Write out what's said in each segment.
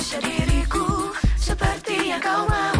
bisa seperti yang kau mau.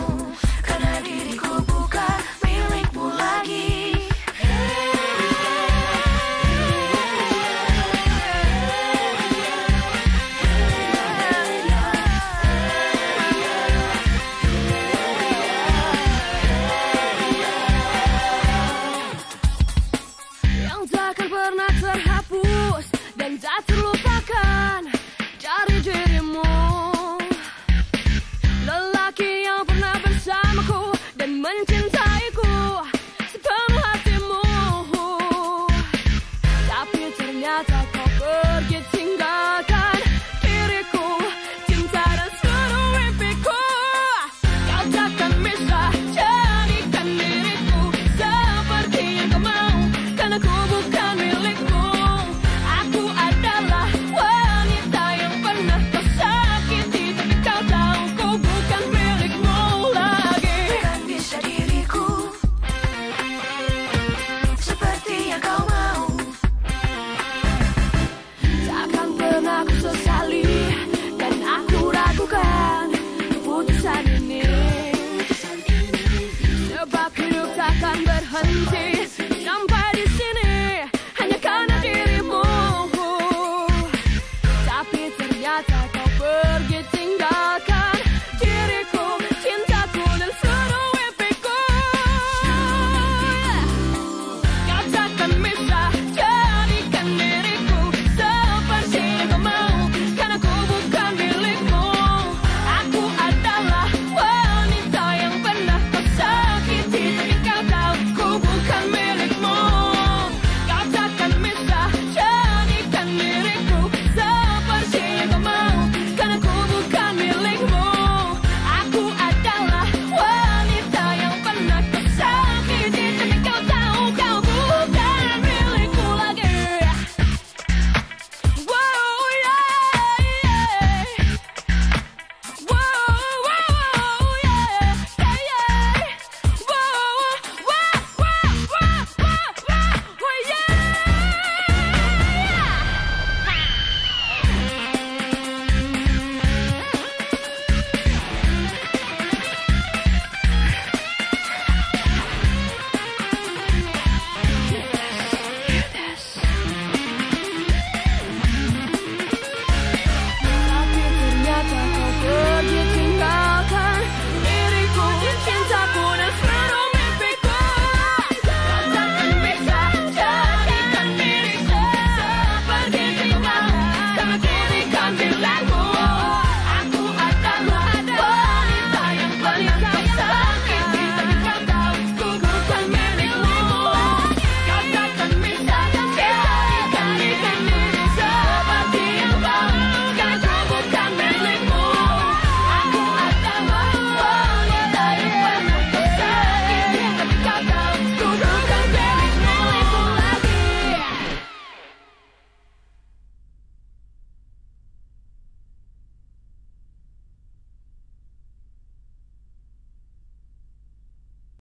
one, two.